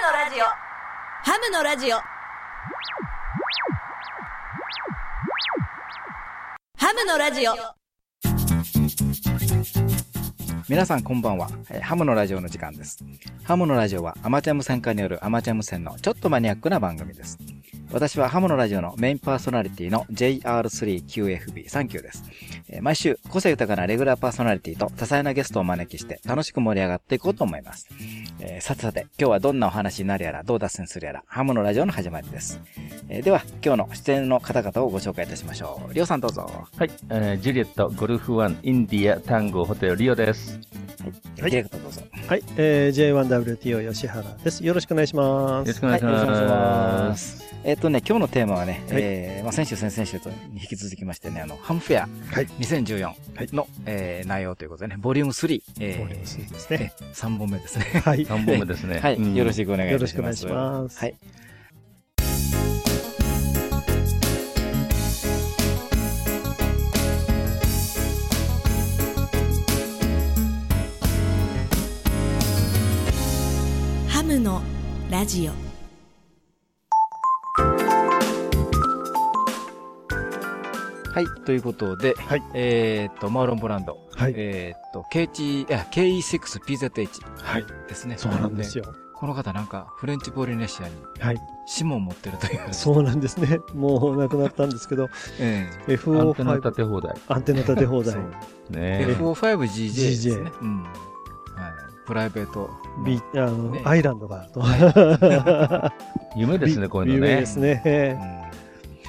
のラジオハムのラジオハムのラジオ皆さんこんばんは、えーハムのラジオの時間です。ハムのラジオはアマチュア無線化によるアマチュア無線のちょっとマニアックな番組です。私はハムのラジオのメインパーソナリティの JR3QFB39 です。えー毎週個性豊かなレギュラーパーソナリティと多彩なゲストをお招きして楽しく盛り上がっていこうと思います。えーさてさて、今日はどんなお話になるやら、どう脱線するやら、ハムのラジオの始まりです。えーでは、今日の出演の方々をご紹介いたしましょう。リオさんどうぞ。はい、えージュリエット、ゴルフワン、インディア、タンゴ、ホテル、リオです。はい。ディレクターどうぞ。はい、えー、J1WTO 吉原です。よろしくお願いします。よろしくお願いしはいよろしくお願いしま。ますえっ、とね、今日のテーマはね、はいえーまあ、先週、先々週と引き続きましてね、あの、ハムフェアはい2014の、えー内容ということでね、ボリューム3、えーボリューム3ですねえ3本目ですね。はい。3本目ですね。はい、うんよろしくお願いします。よろしくお願いしますはい。ラジオはい、ということで、はいえっ、と、マーロンブランド、はい。えっ、と、KT、いや KE6PZH はい。ですね。そうなんですよ。よ。この方なんか、フレンチポリネシアにはい。指紋を持ってるという。そうなんですね。もう亡くなったんですけど、えアンテナ FO5 立て放題。アンテナ立て放題。ね FO5GJ ですね。うん。はい。プライベートの。ビあの、ねアイランドがあると。夢ですね、こういうのね有名で。すね。うん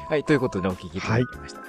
はい、ということでお聞きいただきました。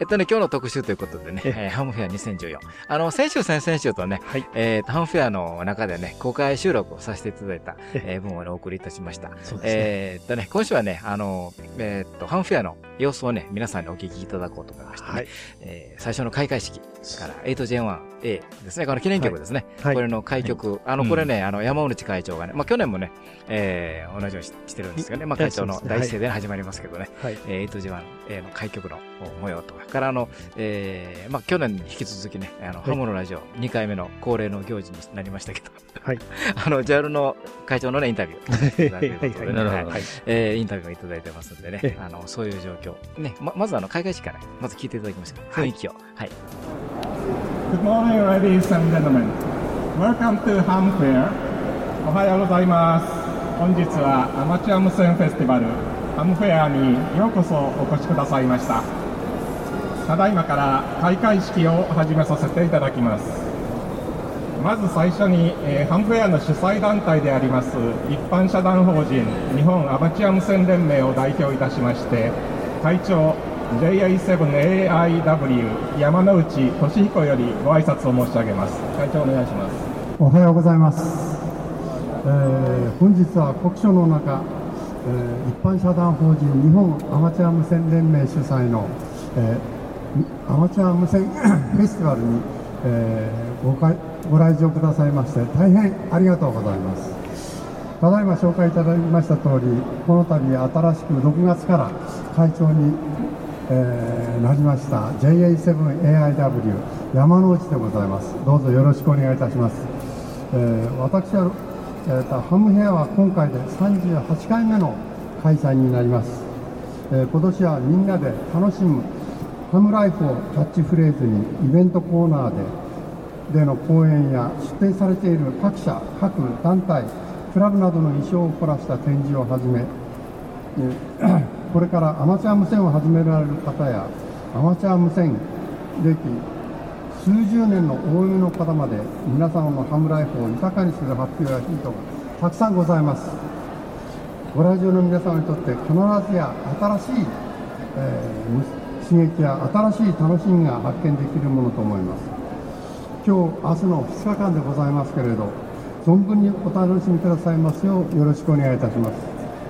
えっとね、今日の特集ということでね、ええーハムフェア2014。あの、先週、先々週とね、はい。えーと、ハムフェアの中でね、公開収録をさせていただいた、ええー分をね、お送りいたしました。そうですね。えーっとね、今週はね、あの、えーっと、ハムフェアの様子をね、皆さんにお聞きいただこうと思いましてね、はい。えー最初の開会式から 8J1A ですね、この記念曲ですね、はい。これの開局、あの、これね、あの、山内会長がね、まあ、去年もね、えー同じようにししてるんですけどね、まあ、会長の第一声で始まりますけどね、はい。えー 8J1A の開局の模様とか、からあの、えーまあ、去年に引き続きね、あの、いハムのラジオ2回目の恒例の行事になりましたけど、はい。あの、JAL の会長のね、インタビュー。なるほどはいえーインタビューをいただいてますんでねえ、あの、そういう状況。ね、ま、まずあの、開会式からね、まず聞いていただきました。雰囲気を。はい。Good morning, ladies and gentlemen. Welcome to Ham Fair. おはようございます。本日はアマチュア無線フェスティバルハムフェアにようこそお越しくださいました。ただいまから開会式を始めさせていただきます。まず最初に、えーハムフェアの主催団体であります一般社団法人日本アマチュア無線連盟を代表いたしまして会長 JA7AIW 山内俊彦よりご挨拶を申し上げます。会長お願いします。おはようございます、えー本日は国書の中、えー一般社団法人日本アマチュア無線連盟主催の、えーアマチュア無線フェスティバルに、えーごかいご来場くださいまして大変ありがとうございます。ただいま紹介いただきました通りこの度新しく6月から会長に、えーなりました JA7AIW 山之内でございます。どうぞよろしくお願いいたします。えー私は、えーとハムヘアは今回で38回目の開催になります、えー今年はみんなで楽しむハムライフをキャッチフレーズにイベントコーナーででの講演や出展されている各社各団体クラブなどの衣装を凝らした展示をはじめこれからアマチュア無線を始められる方やアマチュア無線歴数十年の OM の方まで皆様のハムライフを豊かにする発表やヒントがたくさんございます。ご来場の皆様にとって必ずや新しい、えー刺激や新しい楽しみが発見できるものと思います。今日明日の2日間でございますけれど存分にお楽しみくださいますようよろしくお願いいたします。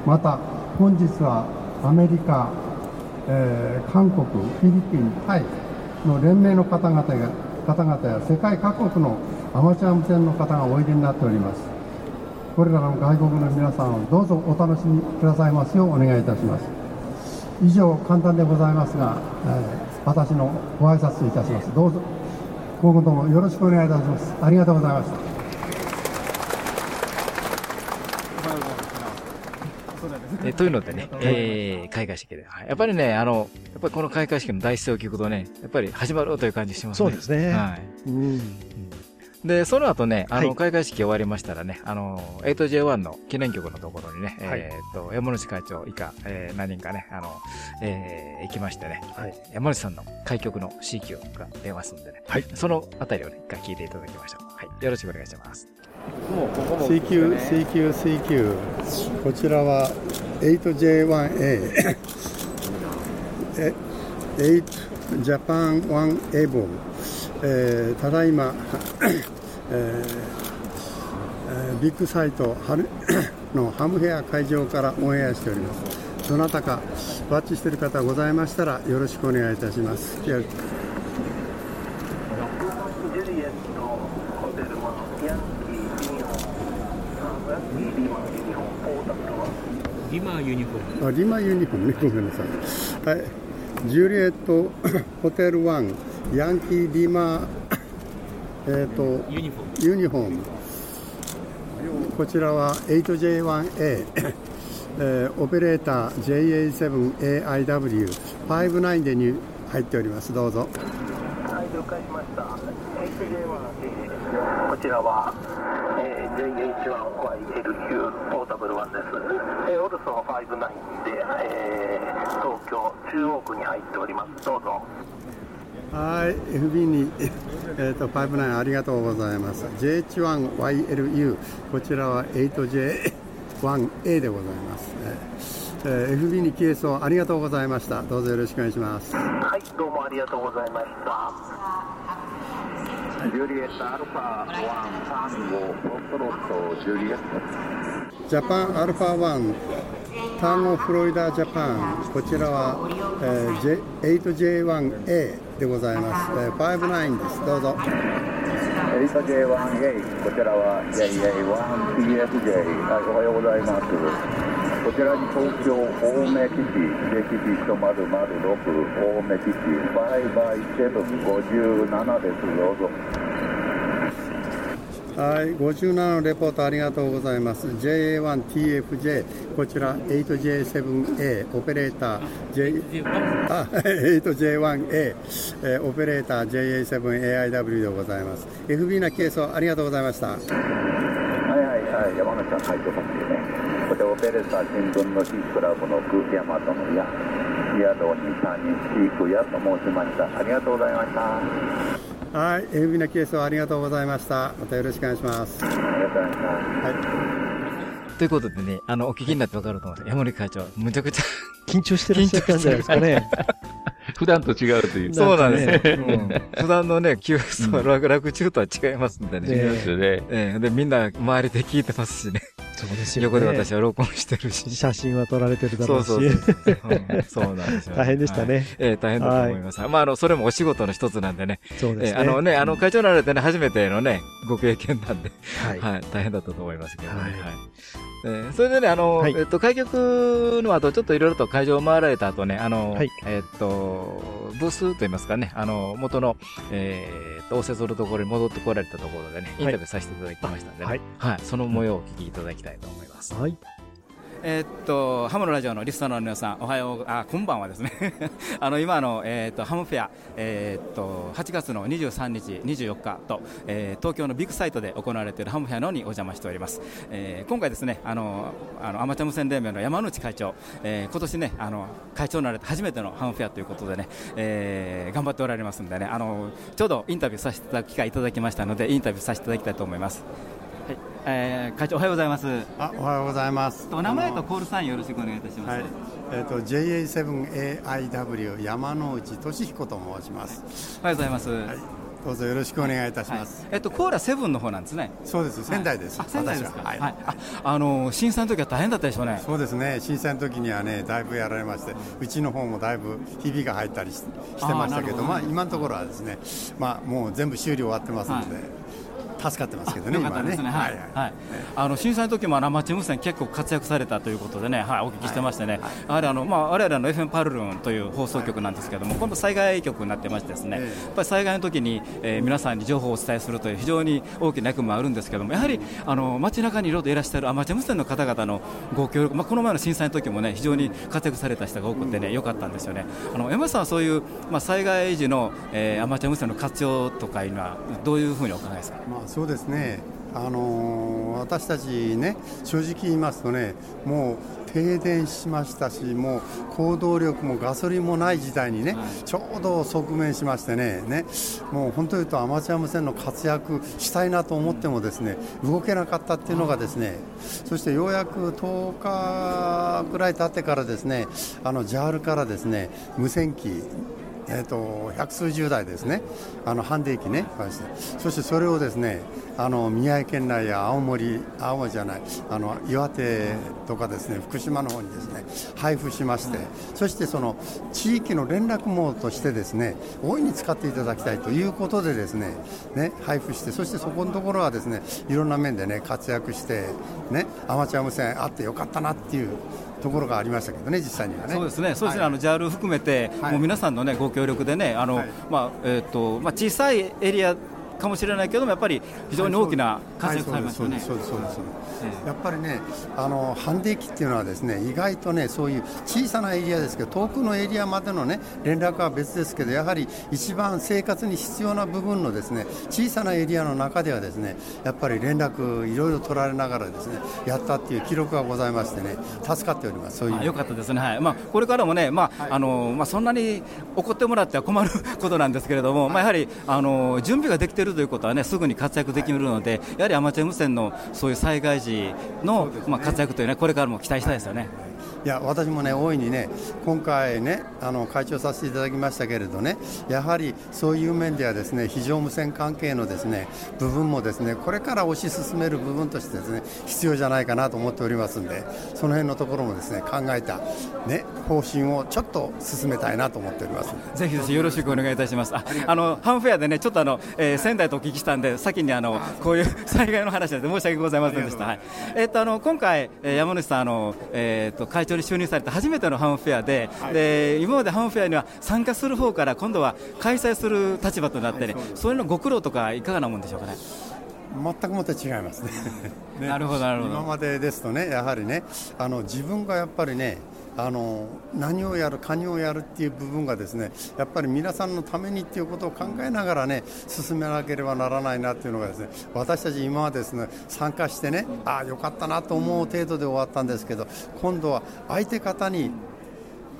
また本日はアメリカ、えー韓国フィリピンタイの連盟の方々が方々や世界各国のアマチュア無線の方がおいでになっております。これらの外国の皆さんをどうぞお楽しみくださいますようお願いいたします。以上簡単でございますが、えー私のご挨拶いたします。どうぞ。今後ともよろしくお願いいたしますありがとうございました。えというのでね、えー、開会式で、はい。やっぱりね、あの、やっぱりこの開会式の大声を聞くとね、やっぱり始まるという感じしますね。そうですね。はい。うん。で、その後ね、あの、はい開会式終わりましたらね、あの、8J1 の記念曲のところにね、はいえっと、山内会長以下、えー何人かね、あの、えー行きましてね、はい。山内さんの開局の C 級が出ますんでね、はいそのあたりをね、一回聞いていただきましょう。はい。よろしくお願いします。C 級 C 級 C 級こちらは 8J1A え8ジャパン1エボン、えーただいま、えーえービッグサイトハル のハムヘア会場からオンエアしております。どなたかバッチしている方ございましたらよろしくお願いいたします。リマユニフォーム。あリマユニフォーム。ね、ごめんなさい。はい。ジュリエットホテルワン、ヤンキーリマ、えっ、と、ユニフォームユニフォーム。こちらは 8J1A、えーオペレーター JA7AIW59 でに入っております。どうぞ。はい、了解しました。こちらは、えー JH1YLQ ポータブル1です。えーオルソン59で、えー東京中央区に入っております。どうぞ。はい、FB に、えー、と59ありがとうございます。JH1YLU、こちらは 8J1A でございます。えーえー FB にケースをありがとうございました。どうぞよろしくお願いします。はい、どうもありがとうございました。ジュリエットアルファ1、タンゴ、フォストロット、ジュリエット。ジャパンアルファ1、ターゴフロリダジャパン、こちらは、えー J- 8J1A でございます。えー59です。どうぞ。8J1A、こちらは JA1PFJ、はい、おはようございます。こちらに東京青梅基地、JTP106 青梅基地、5x757 です。どうぞ。はい、57のレポートありがとうございます。JA1TFJ、こちら 8J7A、オペレーター J、あ、8J1A、えーオペレーター JA7AIW でございます。FB なケースをありがとうございました。はいはいはい、山口さん、会長さんですね。こちらオペレーター新聞の C クラブの空気山とのや、ヤドに3人、チークヤと申しました。ありがとうございました。あはい、FB なケースをありがとうございました。またよろしくお願いします。りがとうございました。はい。ということでね、あの、お聞きになってわかると思います。山根会長、むちゃくちゃ、緊張してらっしゃったんじゃないですかね。普段と違うという。そうなんですよ。ねうん普段のね、急須は楽楽中とは違いますんでね。ね違いますよね。ええで、みんな周りで聞いてますしね。そうですよね。横で私は録音してるし。写真は撮られてるだろそううし。そうそう。う んそうなんですよ、大変でしたねはいええ大変だと思います。まあ、あの、それもお仕事の一つなんでね。そうですね。ええあのね、あの、会長になられてね、初めてのね、ご経験なんで、はい。はい、大変だったと思いますけどね。ははいい。えーそれでね、あの、はいえっと、開局の後、ちょっといろいろと会場を回られた後ね、あの、はいえっと、ブースといいますかね、あの、元の、えー、と応接するところに戻ってこられたところでね、インタビューさせていただきましたんでね、はいはい、その模様をお聞きいただきたいと思います。はい。えーっと、ハムのラジオのリスナーの皆さん、おはよう、あ、こんばんはですね。あの、今あの、えーっと、ハムフェア、えーっと、8月の23日、24日と、えー東京のビッグサイトで行われているハムフェアの方にお邪魔しております。えー今回ですね、あの、あの、アマチュア無線連盟の山内会長、えー今年ね、あの、会長になられて初めてのハムフェアということでね、えー頑張っておられますんでね、あの、ちょうどインタビューさせていただく機会いただきましたので、インタビューさせていただきたいと思います。はい、えー会長おはようございます。あ、おはようございます。お名前とコールサインよろしくお願いいたします。はい、えっ、と JA7AIW 山之内俊彦と申します。おはようございます。はい、どうぞよろしくお願いいたしはいます。えっとコーラセブンの方なんですね。そうです、仙台です。あ仙台ですは。はい。はい。あ、あの震災の時は大変だったでしょうね。そうですね、震災の時にはね、だいぶやられまして、うちの方もだいぶひびが入ったりししてましたけど、どまあ、今のところはですね、まあ、もう全部修理終わってますので、助かってますけどね、ね、はい。はいあの震災の時もアマチュア無線、結構活躍されたということでね、はい、お聞きしてましてね、やはりあの、まあ、我々の FM パルルンという放送局なんですけども、今度、災害局になってましてですね、やっぱり災害の時に、えー、皆さんに情報をお伝えするという、非常に大きな役務もあるんですけども、やはりあの街中にいろいろいらっしゃるアマチュア無線の方々のご協力、まあ、この前の震災の時もね、非常に活躍された人が多くてね、よかったんですよね。あの山下さんはそういう、まあ、災害時の、えー、アマチュア無線の活用とかいうのは、どういうふうにお考えですか？まあ、そうですね。あのー、私たちね、正直言いますとね、もう停電しましたし、もう行動力もガソリンもない時代にね、はい、ちょうど側面しましてね、ね。もう本当言うとアマチュア無線の活躍したいなと思ってもですね、動けなかったっていうのがですね、そしてようやく10日ぐらい経ってからですね、あの JAL からですね、無線機えーと、百数十台ですね、あのハンデ機ね、そしてそれをですねあの宮城県内や青森、青森じゃない、あの岩手とかですね福島の方にですね配布しまして、そしてその地域の連絡網としてですね大いに使っていただきたいということでですねね配布して、そしてそこのところはですねいろんな面でね活躍して、ね、アマチュア無線あってよかったなっていう。ところがありましたけどね、実際にはね。そうですね、そうですね、はい、あの JAL 含めて、はい、もう皆さんのねご協力でね、あの、はい、まあえっ、ー、とまあ小さいエリアかもしれないけども、やっぱり非常に大きな活躍されましたね。そうですそうですやっぱりね、あのハンディ機っていうのはですね、意外とね、そういう小さなエリアですけど、遠くのエリアまでのね連絡は別ですけど、やはり一番生活に必要な部分のですね小さなエリアの中ではですね、やっぱり連絡いろいろ取られながらですねやったっていう記録がございましてね、助かっております。そういうよかったですね。はい。まあこれからもね、まあ、はい、あのまあそんなに怒ってもらっては困る ことなんですけれども、はい、まあやはりあの準備ができているということはね、すぐに活躍できるので、やはりアマチュア無線のそういう災害時の、まあ、活躍というのは、これからも期待したいですよね。いや私もね、大いにね、今回ね、あの会長させていただきましたけれどね、やはりそういう面では、ですね非常無線関係のですね部分もですねこれから推し進める部分としてですね必要じゃないかなと思っておりますんで、その辺のところもですね考えた、ね、方針をちょっと進めたいなと思っておりますぜひぜひよろしくお願いいたします。ああのハンフェアでね、ちょっとあの、えー、仙台とお聞きしたんで、先にあのこういう災害の話で申し訳ございませんでした。はい、えっ、とあの今回、えー、山主さんあの、えー、と会長に就任されて初めてのハンフェアではい、で今までハンフェアには参加する方から今度は開催する立場となって、ね、はい、そういうのご苦労とかいかがなもんでしょうかね？全くもって違いますねね、なるほどなるほど。今までですとねやはりねあの自分がやっぱりねあの何をやる、何をやるっていう部分がですねやっぱり皆さんのためにっていうことを考えながらね進めなければならないなっていうのがですね私たち今はですね参加してねああよかったなと思う程度で終わったんですけど今度は相手方に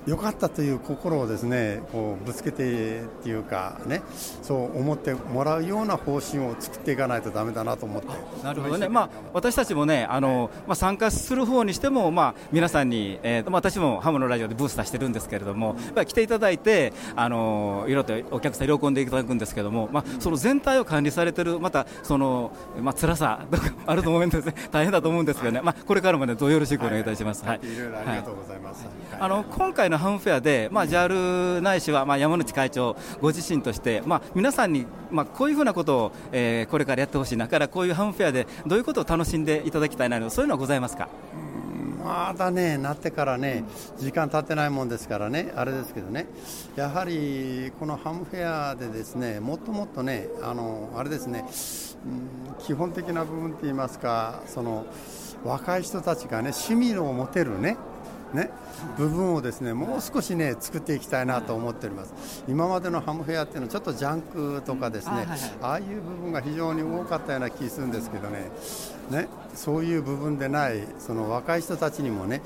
良かったという心をですねこうぶつけてっていうかねそう思ってもらうような方針を作っていかないとだめだなと思って。なるほどね、まあ、私たちもねあの、まあ、参加する方にしても、まあ、皆さんに、えーと、私もハムのラジオでブースターしてるんですけれども、やっぱり来ていただいてあのいろいろとお客さん喜んでいただくんですけども、まあ、その全体を管理されてるまたその、まあ辛さとか あると思うんですね。大変だと思うんですけどね、まあ、これからもねどうよろしくお願いいたします。はい、い。ろいろありがとうございます、はい、あの今回のハムフェアで、まあ、JAL ないしは、まあ、山内会長ご自身として、まあ、皆さんに、まあ、こういうふうなことを、えー、これからやってほしいなからこういうハムフェアでどういうことを楽しんでいただきたいなそういうのはございますか？まだね、なってからね、時間経ってないもんですからね、あれですけどね、やはりこのハムフェアでですね、もっともっとね、あのあれですね、うん、基本的な部分って言いますか、その若い人たちがね、趣味を持てるね、ね、部分をですねもう少しね作っていきたいなと思っております。今までのハムフェアっていうのはちょっとジャンクとかですね、ああいう部分が非常に多かったような気するんですけどね。ねそういう部分でないその若い人たちにもね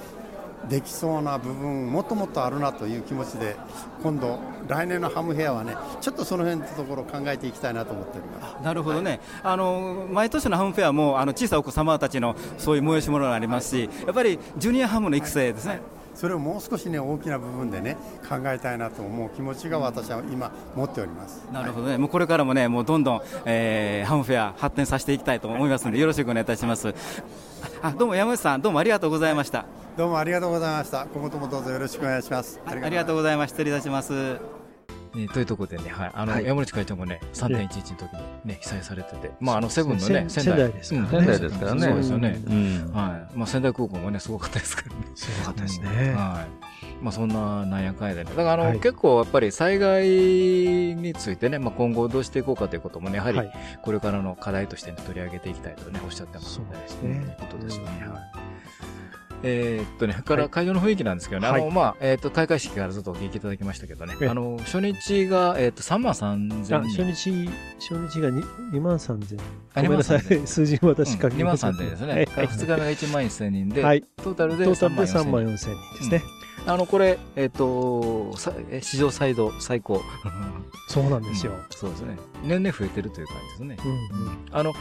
できそうな部分もっともっとあるなという気持ちで今度、来年のハムヘアはねちょっとその辺のところを考えていきたいなと思っておりますなるほどね、はい、あの毎年のハムフェアもあの小さいお子様たちのそういう催し物がありますし、やっぱりジュニアハムの育成ですね。はい。それをもう少しね大きな部分でね考えたいなと思う気持ちが私は今持っております。なるほどね、はい、もうこれからもねもうどんどん、えー、ハムフェア発展させていきたいと思いますのでよろしくお願いいたします。あどうも山内さんどうもありがとうございました、どうもありがとうございました今後ともどうぞよろしくお願いしますありがとうございます失礼いたしますえーというところでね、はい。あの、はい山内会長もね、3.11の時にね、被災されてて、まあ、あの、セブンのね、せ仙台ですからね仙台ですからねそうですよね。うん。はい。まあ、仙台空港もね、すごかったですからね。すごかったですうんね。はい。まあ、そんななんやかんやでね。だから、あの、はい結構やっぱり災害についてね、まあ、今後どうしていこうかということもね、やはりはい、これからの課題としてね取り上げていきたいとね、おっしゃってますので、そうですねということですよね。うんはい。えーっとね、から会場の雰囲気なんですけどね、はいあの、まあ、えーっと、開会式からずっとお聞きいただきましたけどね、ええあの、初日が、えーっと、3万3000あ人。初日、初日が 2, 2万3000。あごめんなさい2万3000。数字を私書き2万ます。3000ですね。はい2日目が1万1000人で、はいトータルで3トータルで万3 4000万人。4000人ですね。あの、これ、えっ、と、史上最度、最高。そうなんですよ。うんそうですね。年々増えてるという感じですね。うんうんあの、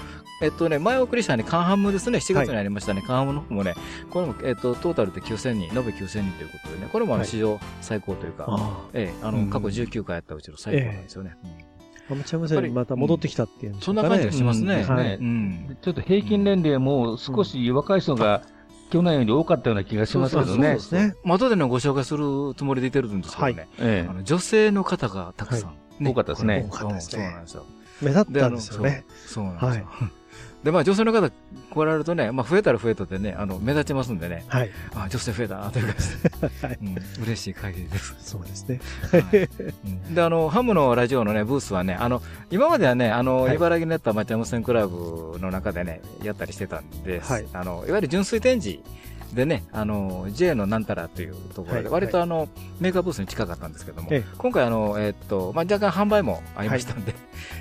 えっとね、前送りしたね、カンハムですね、7月にありましたね、カンハムの方もね、これも、えっと、トータルで9000人、延べ9000人ということでね、これもあのはい史上最高というか、あええ、あの、うん過去19回やったうちの最高なんですよね。あ。アマチュア無線にまた戻ってきたっていうんですかね。そんな感じがしますね。うんはいうん。ちょっと平均年齢も少し若い人が去年より多かったような気がしますけどそうねで。すね。まあ、後でね、ご紹介するつもりでいてるんですけどね、女性の方がたくさん、え多かったですね多。かったですねそうなんですよ。目立ったんですよね。そうなんですよ。で、まあ、女性の方来られるとね、まあ、増えたら増えたってね、あの、目立ちますんでね、はい。あ、女性増えたな、という感じで、はいうん、嬉しい限りです。そうですね。で、あの、ハムのラジオのね、ブースはね、あの、今まではね、あの、はい茨城ネットアマチュア無線クラブの中でね、やったりしてたんです。はいあの、いわゆる純粋展示でね、あの、J のなんたらというところで、はい割とあの、メーカーブースに近かったんですけども、ええ。今回あの、えーっと、まあ、若干販売もありましたんで、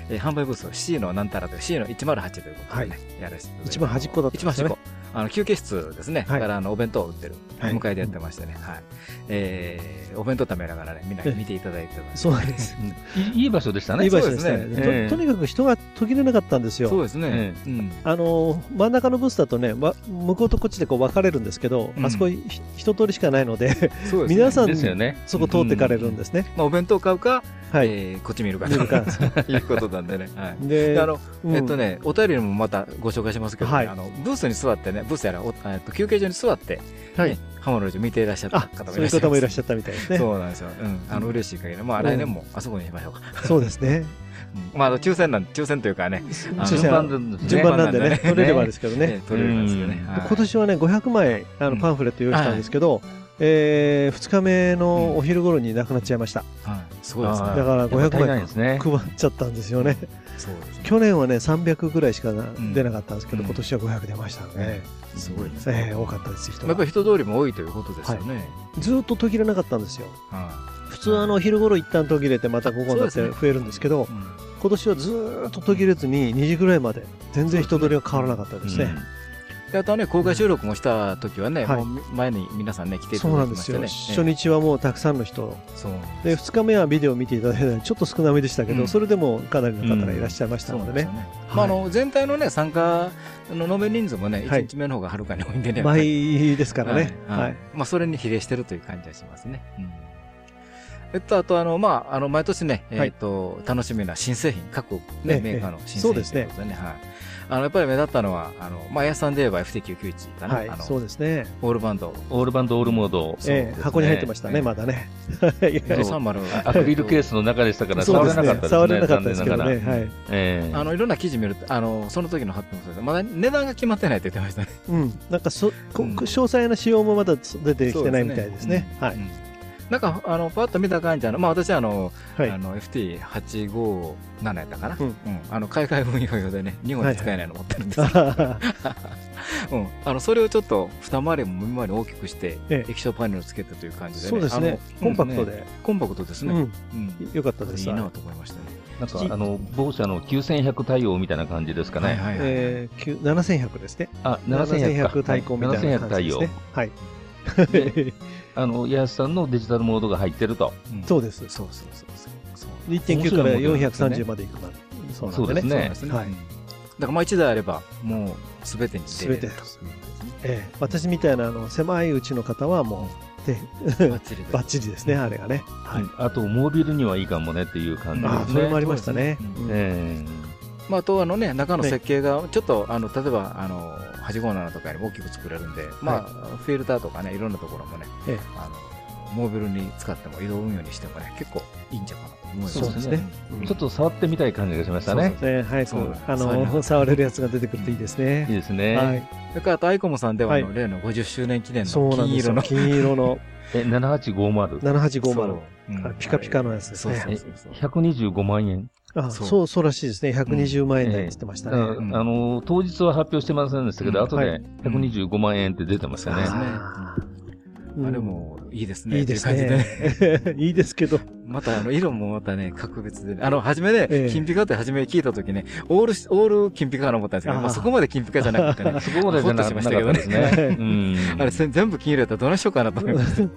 えー販売ブースを C のなんたらという C の108ということでね、やらせていただいて一番端っこだったんですね。一番端っこ。あの、休憩室ですね。はいからあの、お弁当を売ってる。はい向かいでやってましてね。はい。えー、お弁当食べながらね、みんな見ていただいてます。そうです。いいい場所でしたね。いい場所でしたね。そうですねええととにかく人が途切れなかったんですよ。そうですねえ。うん。あの真ん中のブースだとね、わ向こうとこっちでこう分かれるんですけど、うんあそこひ一通りしかないので、そうですね。皆さんですよね。そこ通ってかれるんですね。まあ、お弁当買うか、はい。えーこっち見るか見るかと いうことなんでね。はい。でで、あの、うんえっとね、お便りもまたご紹介しますけどね、はいあの、ブースに座ってね、ブースやら、おえっと、休憩所に座って、はいね、ハモの路見ていらっしゃったあ方もいらっしゃいます。方もいらっしゃったみたいですね。そうなんですよ。うん。あの、嬉しい限り。まあ、うん来年もあそこにしましょうか。そうですね。うんまあ、あの抽選なん、抽選というかね、あの抽選順番順番なんでね、ね取れればですけどえね。今年はね、500枚あうんのパンフレット用意したんですけど、え2日目のお昼頃になくなっちゃいました。はい。すごいですね。だからやっぱ足り500枚ないですね。配っちゃったんですよね。そうですね。去年はね、300ぐらいしか出なかったんですけど、うん今年は500出ましたので、すごいですね。えー多かったです、人がやっぱり。人通りも多いということですよね。ずーっと途切れなかったんですよ。は普通あの昼頃一旦途切れてまた午後になって増えるんですけど、い。うん今年はずーっと途切れずに2時ぐらいまで全然人通りが変わらなかったですね。であとはね、公開収録もした時はね、はいもう前に皆さんね、来ていただき。ましたね。初日はもうたくさんの人。で、2日目はビデオを見ていただいたのでちょっと少なめでしたけど、うんそれでもかなりの方がいらっしゃいましたのでね。まあ、あの、全体のね、参加の延べ人数もね、はい1日目の方がはるかに多いんでね。倍ですからね。はいはい。まあ、それに比例してるという感じがしますね。うんえっと、あと、あの、まあ、あの、毎年ね、はいえっと、楽しみな新製品、各えね、えメーカーの新製品そうですねということでね、はい。あの、やっぱり目立ったのは、あの、まあ、エアさんで言えば FT991 かな。はいあ、の、そうですね。オールバンド。オールバンドオールモード。ええ箱に入ってましたね、ええまだね。そう F30 アクリルケースの中でしたから触れなかったですね。触れなかったですけどね。はい。ええあの、いろんな記事見ると、あの、その時の発表もそうですまだ値段が決まってないって言ってましたね。うん。なんかそ、詳細な仕様もまだ出てきてないみたいですね。はい。うんなんか、あの、パッと見た感じ、あの、まあ、私はあの、はいあの、FT857 やったかな。ううんん。あの、海外運用用でね、日本で使えないの持ってるんです うん。あの、それをちょっと二回りも耳回り大きくして、ええ液晶パネルをつけてという感じでね。そうですね。コンパクト。うん。コンパクトですね。うん。うん。よかったです。いいなと思いましたね。なんか、あの、某社の9100対応みたいな感じですかね。はいはいはい。えー、きゅ7100ですね。あ、7100か。7100対抗みたいな7100対応感じですね。。はい。あの、ヤスさんのデジタルモードが入ってると。うんそうです。そうそうそうそう。そう1.9から面白いモデルですね430までいくまで。そうですねそうですね。はいうんだからまあ一台あれば、もうすべてに出れると全てええ私みたいなあの狭いうちの方はもう、でバッチリで。バッチリですね、あれがね。はい。あと、モービルにはいいかもねっていう感じああ、ですね。それもありましたね。えまあ、あとあのね、中の設計が、ちょっと、あの、例えば、あの、857とかよりも大きく作れるんで、まあ、フィルターとかね、いろんなところもね、ええあの、モービルに使っても移動運用にしてもね、結構いいんじゃないかなと思いますそうですねちょっと触ってみたい感じがしましたね。ね、早くそう、あの、触れるやつが出てくるといいですいいね。ですね。はい。それからあとアイコムさんでは、例の50周年記念の。金色の。金色の え、7850。7850。そううんあピカピカのやつですね。そうそうそうそう125万円？あ、そうそう、そうらしいですね。120万円台って言ってましたね。うんうんあの、当日は発表してませんでしたけど、うん後で125万円って出てましたね。あれもいいですね。いいですね。いいですけど。また、あの、色もまたね、格別でね。あの、初めね、ええ金ピカって初め聞いたときね、オール、オール金ピカかと思ったんですけど、まあ、そこまで金ピカじゃなくてね。そこまでじゃなほっとしましたけどねったですね。うん。あれ、せ全部金色やったらどないしようかなと思いました。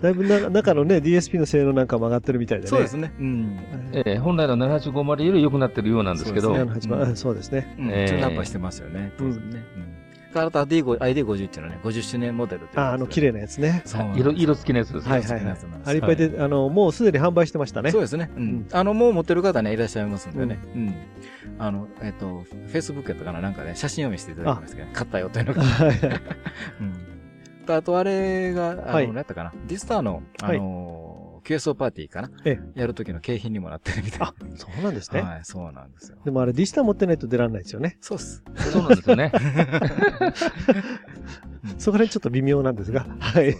だいぶな中のね、DSP の性能なんかも上がってるみたいでね。そうですね。うん。ええ本来の7850より良くなってるようなんですけど、そうね78番そうですね。うん。ええチューンアップはしてますよね。当然ね。うん。からあと ID5 ID50 っていうのはね、50周年モデルあ、あの、綺麗なやつね。そう色色付きのやつですね。はいはいはい好きなやつなん。ですあれいっぱいで、あの、もうすでに販売してましたね。そうですね。ううんん。あの、もう持ってる方ね、いらっしゃいますんでね。うん。あの、えっと、Facebook やったかななんかね、写真読みしていただきましたけど、買ったよというのが。はいはい うん。とあと、あれが、あの、はい何やったかなディスターの、あの、QSO パーティーかなえやるときの景品にもなってるみたいあ、そうなんですね。はい、そうなんですよ。でもあれ、ディスター持ってないと出られないですよね。そうっす。そうなんですよね。そこら辺ちょっと微妙なんですが。はい。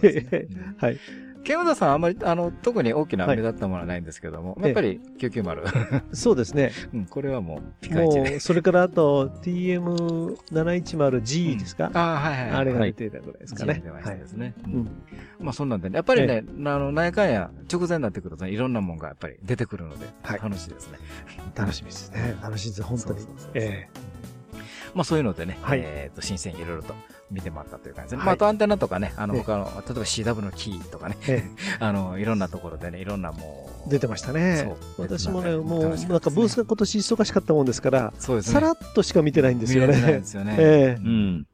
はい。ケムダさんあんまり、あの、特に大きなはい目立ったものはないんですけども、ええやっぱり990。そうですね。うん、これはもう、ピカイチう、それからあと、TM710G ですか、ああ、はいはい。あれがはい出ていたぐらいですかね。デバイスですね。ううんんまあそんなんでね、やっぱりね、あの、内観や直前になってくるとね、いろんなもんがやっぱり出てくるので、はい楽しいですね。楽しみですね。楽しいです、本当にそうそうそう。そうえまあそういうのでね、はいえっと、新鮮にいろいろと見てもらったという感じで、はいまああとアンテナとかね、あの、ええ他の、例えば CW のキーとかね、ええ あの、いろんなところでね、いろんなもう、え出てましたねそう。私もね、もう、なんかブースが今年忙しかったもんですから、そうですね。さらっとしか見てないんですよ見れてないねんで。すよね。ええうん。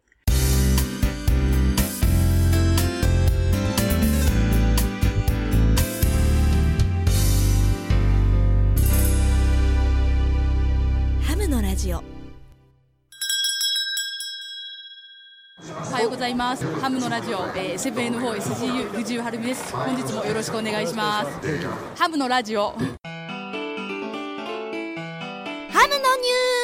ハムのラジオおはようございます。ハムのラジオ、えー、7N4SGU 藤井春美です。本日もよろしくお願いします。ハムのラジオ。ハムのニュース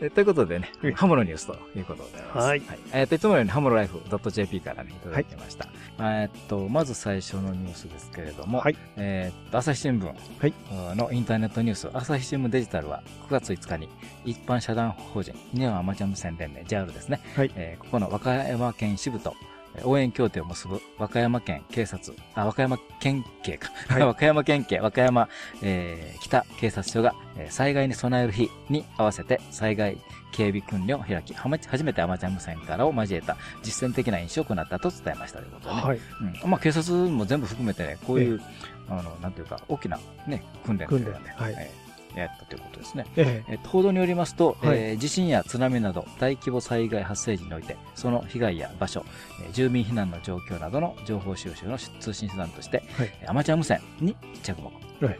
えということでね、ハムのニュースということでございます。はい。えっ、と、いつものようにハムのライフ .jp からね、い。ただきました。えっと、まず最初のニュースですけれども、はい。えっと、朝日新聞。はい。のインターネットニュース、朝日新聞デジタルは9月5日に一般社団法人、日本アマチュア無線連盟 JAL ですね、はい。えーここの和歌山県支部と、えー応援協定を結ぶ和歌山県警察、あ、和歌山県警か。はい。和歌山県警、和歌山、えー北警察署が、えー災害に備える日に合わせて災害警備訓練を開き、初めてアマチュア無線からを交えた実践的な演習を行ったと伝えましたということでね。はい。うん。まあ警察も全部含めてね、こういう、あの、なんていうか、大きなね、訓練というかね、訓練。はい。えーやったということですね。ええ報道によりますと、はいえー地震や津波など大規模災害発生時において、その被害や場所、えー住民避難の状況などの情報収集の通信手段として、はいアマチュア無線に着目。はい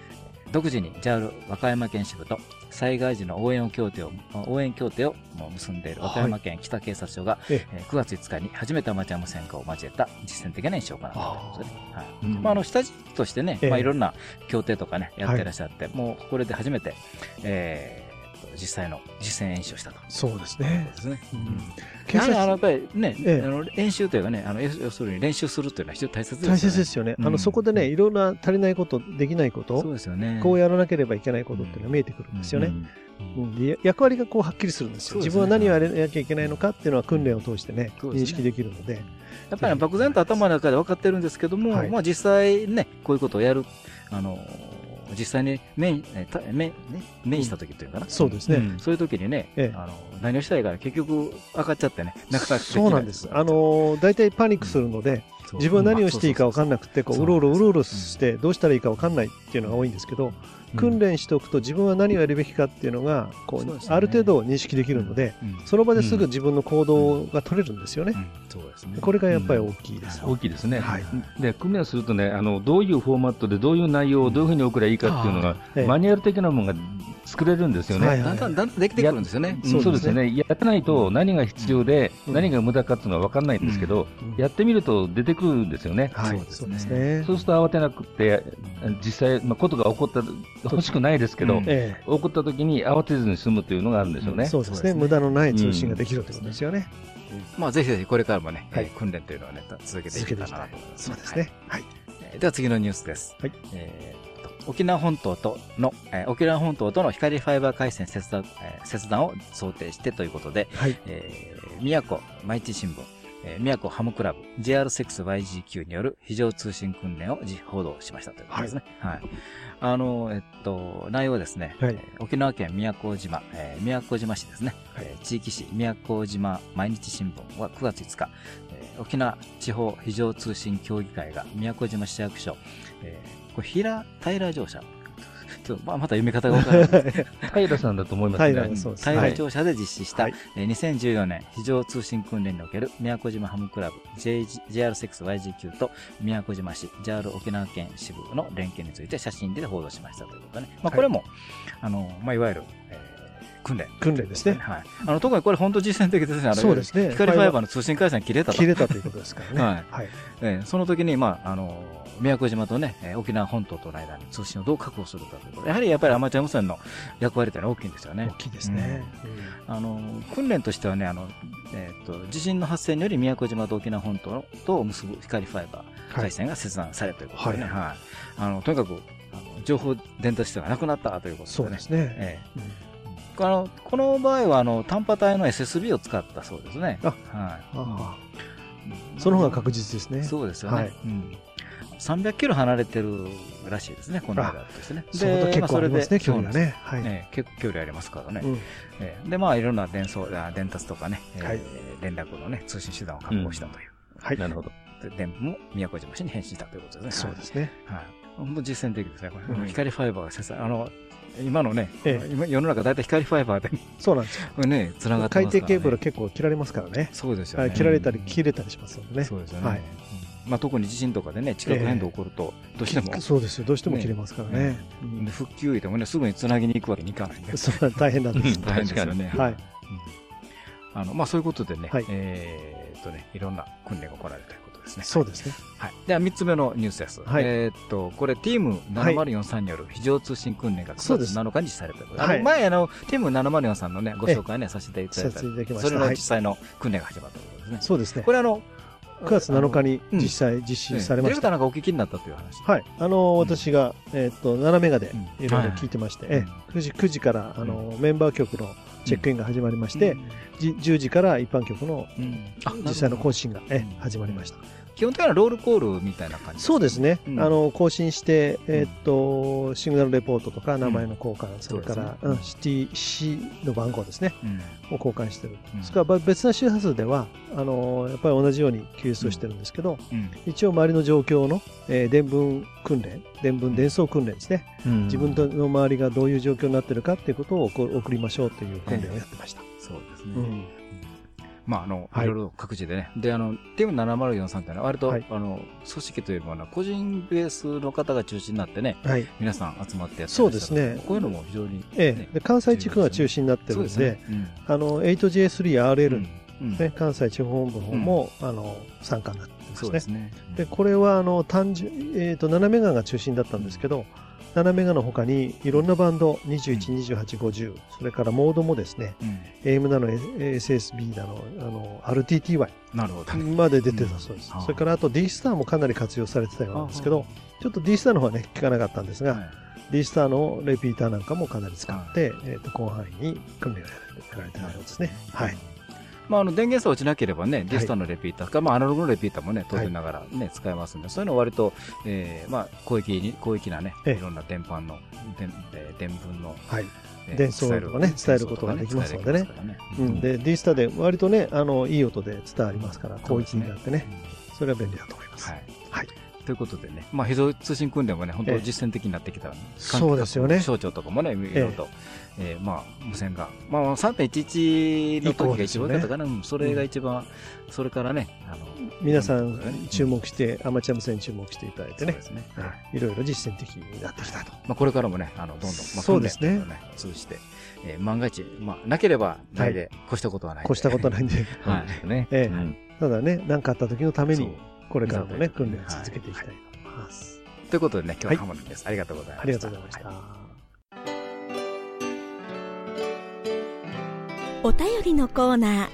独自に JAL 和歌山県支部と災害時の応援協定を応援協定を結んでいる和歌山県北警察署が、ええ。ー9月5日に初めてアマチュア無線化を交えた実践的な演習を行ったということですね。はい。うん。まあ、あの下地としてね、ええ。まあ、いろんな協定とかね、やってらっしゃって、もうこれで初めて、えー実際の実践演習をしたと。そうですね。ですね。警察あのあのやっぱりね、ええあの練習というかね、あの要要するに練習するというのは非常に大切ですよね。大切ですよね。あの、うんそこでね、いろんな足りないこと、できないこそうと、ですよね。こうやらなければいけないことっていうのが見えてくるんですよね。うんで役割がこうはっきりするんですよ。ね自分は何をやらなきゃいけないのかっていうのは訓練を通してね、ね認識できるので。やっぱりね漠然と頭の中で分かってるんですけども、はいまあ実際ね、こういうことをやる、あの、実際に目、えた目、ね、目にした時というかな？そうですね。ん。そういう時にね、ええ。あの、何をしたいから結局分かっちゃってね、なかなかそうなんです。あの、大体パニックするので、そう。自分は何をしていいか分かんなくて、こううろうろうろうろして、どうしたらいいか分かんないっていうのが多いんですけど、訓練しておくと自分は何をやるべきかっていうのが、こう、ある程度認識できるので、うんその場ですぐ自分の行動が取れるんですよね。そうですね。これがやっぱり大きいです。大きいですね。はい。で、訓練するとね、あの、どういうフォーマットでどういう内容をどういうふうに送ればいいかっていうのが、ええ。マニュアル的なものが作れるんですよね。はいだんだんだんだんできてくるんですよね。うん。そうですよね。やってないと何が必要で、何が無駄かっていうのは分かんないんですけど、やってみると出てくくるんですよね。はい、そうですね。そうすると慌てなくて、実際、まあ、ことが起こった、欲しくないですけど、え起こった時に慌てずに済むというのがあるんでしょうね。そうですね。無駄のない通信ができるということですよね。まあ、ぜひぜひこれからもね、はい、訓練というのはね、続けていけたらなと思います。そうですね。はい。では次のニュースです。はい。えー、沖縄本島との、えー、沖縄本島との光ファイバー回線切断,、えー、切断を想定してということで、はい。えー、宮古毎日新聞、えー、宮古ハムクラブ JR6YGQ による非常通信訓練を実報道しましたということですね。はい。はい、あの、えっと、内容はですね、はい、沖縄県宮古島、えー、宮古島市ですね、はい、地域紙宮古島毎日新聞は9月5日、えー、沖縄地方非常通信協議会が宮古島市役所、えー、これ平、平乗車ちょっとまあ、また読み方がわからない。平さんだと思いますね。平そうです。平庁舎で実施した、はい、2014年非常通信訓練における宮古島ハムクラブ JR6YGQ と宮古島市 JR 沖縄県支部の連携について写真で報道しましたということでね。まあ、これも、はい、あの、まあ、いわゆる、えー訓練。訓練ですね。はい。あの、特にこれ本当実践的ですね。そうですね。光ファイバーの通信回線切れたと。切れたということですからね。はい。はい。えー、その時に、まあ、あの、宮古島とね、沖縄本島との間に通信をどう確保するかということやはりやっぱりアマチュア無線の役割というのは大きいんですよね。大きいですね。うん、あの、訓練としてはね、あの、えっ、ー、と、地震の発生により宮古島と沖縄本島と結ぶ光ファイバー回線が切断されるということでね、はい。はい、あの、とにかく、あの情報伝達してがなくなったということでね。そうですね。ええうんあのこの場合はあの単波帯の SSB を使ったそうですね。あはい、その方が確実ですね。そうですよね。はいうん300キロ離れてるらしいですね、この間としてね。で、結構ありますね、距離がね。はい、ね結構距離ありますからね。で、まあ、いろんな伝送、伝達とかね、連絡のね、通信手段を確保したという。うん、はい。なるほど。電波も宮古島市に返信したということですね。そうですね。はい。本当実践的ですね、これ。うん、光ファイバーがあの、今のね、ええ、今世の中大体光ファイバーで、そうなんですよ。ね、繋がってますから、ね、海底ケーブル結構切られますからね。そうですよね。切られたり切れたりしますのでね。そうですよね。はい。まあ、特に地震とかでね、地殻変動起こると、どうしても、そうですよ、どうしても切れますからね。復旧でもね、すぐにつなぎに行くわけにいかないんで。そう大変なんです。大変ですよね。はい。あの、まあ、そういうことでね、えっとね、いろんな訓練が行われたということですね。そうですね。はい。では、三つ目のニュースです。えっと、これ、ティーム7043による非常通信訓練が9月7日にされたということで、前、あの、ティーム743のね、ご紹介ね、させていただいた。それの実際の訓練が始まったということですね。そうですね。これ、あの、9月7日に実際実施されました。デなんかお聞きになったという話。はい。あの、私が、えっと、7メガでいろいろ聞いてまして、え、9時、9時から、あの、メンバー局のチェックインが始まりまして、10時から一般局の実際の更新が始まりました。基本的にはロールコールみたいな感じそうですね、うん、あの更新して、えー、っとシグナルレポートとか名前の交換、うん、それから、ね。うん、CT の番号ですね、を交換してる、それから別な周波数ではあのやっぱり同じように救出をしてるんですけど、一応周りの状況の、えー、伝聞訓練伝聞伝送訓練ですね、自分の周りがどういう状況になってるかっていうことを送りましょうという訓練をやってました、そうですね、まあ、あの、い。ろいろ各自でね。で、あの、テーム7043っていうのは割と、あの、組織というよりも、個人ベースの方が中心になってね、皆さん集まってやってそうですね。こういうのも非常に、ええ。関西地区が中心になってるんで、あの、8J3RL、ね、関西地方本部の方も、あの、参加になってますね。でこれは、あの、単純、えっと、7メガが中心だったんですけど、7メガの他にいろんなバンド21、28、50それからモードもですね、AM なの SSB なのあの RTTY まで出てたそうです、それからあと D スターもかなり活用されてたようなんです。けどちょっと D スターの方はね聞かなかったんですが、D スターのレピーターなんかもかなり使って、えー、と広範囲に訓練がやられてたようですね。はいまあ、あの電源さえ落ちなければね、ディスタのレピーターか、まあ、アナログのレピーターもね、当然ながらね、使えますんで、そういうのは割と、えー、まあ、広域に、広域なね、いろんな電波の、電、電分の、はい。伝送とかね、伝えることができますのでね。うん。で、D スタで割とね、あの、いい音で伝わりますから、広域になってね、それは便利だと思います。はい。はい。ということでね、まあ、非常通信訓練もね、本当実践的になってきたら、そうですよね。省庁とかもね、いろいろと、えー、まあ、無線が、まあ、3.11の時が一番良かったかな、ね、それが一番、うん、それからね、あの、皆さん注目して、うん、アマチュア無線注目していただいてね、ね。はい、いろいろ実践的になってきたと。まあ、これからもね、あの、どんどん、まあ、そうですね。通じて、えー、万が一、まあ、なければないで、越したことはない越したことないんで。はい。ね。え。え。ただね、何かあった時のために、これからもね、訓練続けていきたいと思います。ということでね、今日はハモノです。ありがとうございました。ありがとうございました。お便りのコーナー。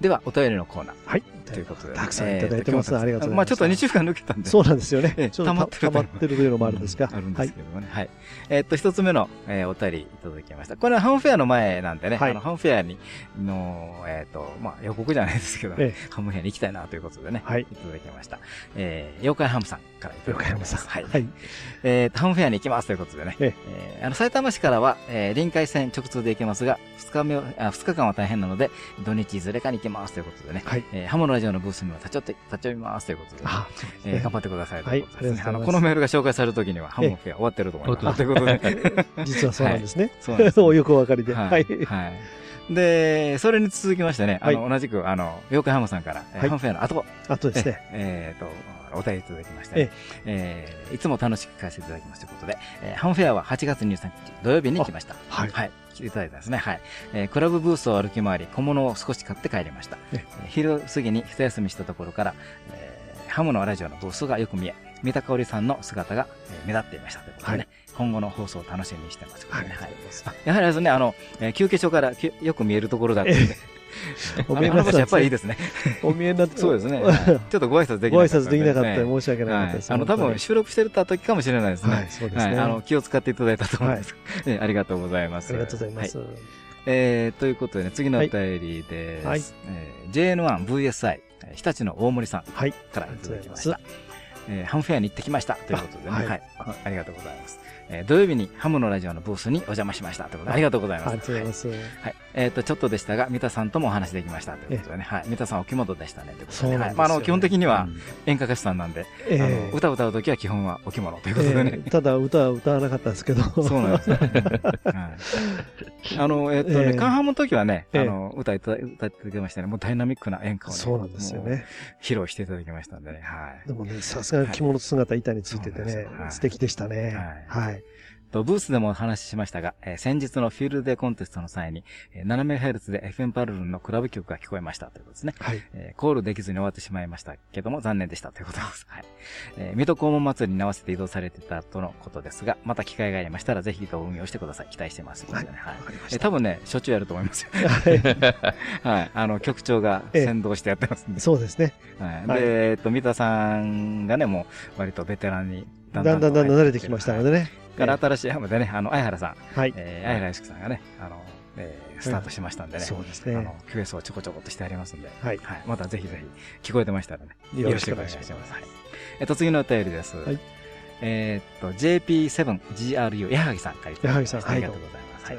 では、お便りのコーナー。はい。ということで。たくさんいただいてます。ありがとうございます。まあちょっと2週間抜けたんで。そうなんですよね。ええちょっと溜まってる。溜まってるというのもあるんですが。あるんですけどもね。はい。えっと、一つ目の、えお便りいただきました。これはハムフェアの前なんでね、あの、ハムフェアに、の、えっと、まあ予告じゃないですけど、ハムフェアに行きたいなということでね、はい。いただきました。えー、妖怪ハムさんからいただきました。はい。はい。えっと、ハムフェアに行きますということでね。ええあの、埼玉市からは、えー、臨海線直通で行けますが、二日目あ、二日間は大変なので、土日いずれかに行けますということでね。はい。えー、ハムのラジオのブースには立ち寄って、立ち寄りますということで、ね、えー、頑張ってくださいということですね。あの、このメールが紹介されるときには、ハムフェア終わってると思います。ということで。実はそうなんですね。そうなんです。よくお分かりで。はい。はい。で、それに続きましてね、あの、同じく、あの、妖怪ハムさんから、ハムフェアの後。後ですね。えっと、お便りいただきまして、ええいつも楽しく返していただきますということで、えー、ハムフェアは8月23日土曜日に来ました。はい。はい。ただいたんですね。はい。えー、クラブブースを歩き回り、小物を少し買って帰りました。えー、昼過ぎに一休みしたところから、えー、ハムのラジオのブースがよく見え、三田香織さんの姿が、えー、目立っていましたということでね、はい、今後の放送を楽しみにしてます、ね。はい。はい、やはりですね、あの、えー、休憩所からよく見えるところだったので、お見えになったやっぱりいいですね。お見えになって。そうですね。ちょっとご挨拶できなかった。ご挨拶できなかった。申し訳なかったです。あの、多分収録してた時かもしれないですね。はい、そうですね。あの、気を使っていただいたと思い ます。ありがとうございます。ありがとうございます。えー、ということでね、次のお便りです。はい。JN1VSI、日立の大森さんからいただきました。えー、ハムフェアに行ってきましたということでね。はい。ありがとうございます。えー、土曜日にハムのラジオのブースにお邪魔しましたということで、ありがとうございます。ありがとうございます。はい。えっ、と、ちょっとでしたが、三田さんともお話できましたということでね。はい。三田さんお着物でしたねということで、ね。はい。まあ、あの、基本的には演歌歌手さんなんで、あの、歌歌うときは基本はお着物ということでね。ただ、歌は歌わなかったですけど。そうなんですね。あの、えっとね、カンハムの時はね、あの、歌歌っていただきましたね。もうダイナミックな演歌をね。そうなんですよね。披露していただきましたんでね。はい。でもね、さすがに着物姿板についててね、素敵でしたね。はい。と、ブースでもお話ししましたが、えー、先日のフィールドデーコンテストの際に、えー、7MHz で FM パルルンのクラブ曲が聞こえましたということですね。はい。えー、コールできずに終わってしまいましたけども、残念でしたということです。はい。えー、水戸黄門祭りに合わせて移動されてたとのことですが、また機会がありましたら、ぜひ移動運用してください。期待してます。はい。はい、えー、多分ね、しょっちゅうやると思いますよ。はい。はい。あの、局長が先導してやってますんで。そうですね。はい。で、えっと、三田さんがね、もう、割とベテランにだんだんだんだん慣れてきましたのでね。から新しいハムでね、あの、相原さん。はい。えー、相原由さんがね、あの、えー、スタートしましたんでね。そうですね。あの、QS をちょこちょことしてありますんで。はい。はい。またぜひぜひ、聞こえてましたらね。よろしくお願いします。はい。えっと、次のお便りです。はい。えっと、JP7GRU、矢作さんからいただきました。矢作さん、ありがとうございます。はい。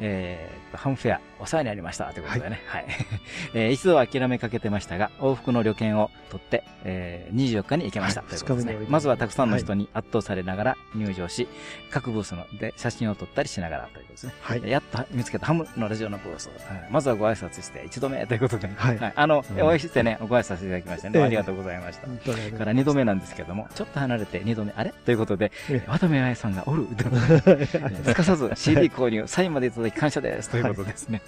えー、ハムフェア、お世話になりました。ということでね。はい。えー、一度は諦めかけてましたが、往復の旅券を取って、えー、24日に行けました。ということですね。まずはたくさんの人に圧倒されながら入場し、各ブースので写真を撮ったりしながらということですね。はい。やっと見つけたハムのラジオのブースを、まずはご挨拶して、一度目ということで、はい。あの、お会いしてね、ご挨拶していただきましてね、ありがとうございました。から二度目なんですけども、ちょっと離れて二度目、あれ？ということで、渡部愛さんがおる。すかさず CD 購入、サインまでいただき感謝です。ということですね。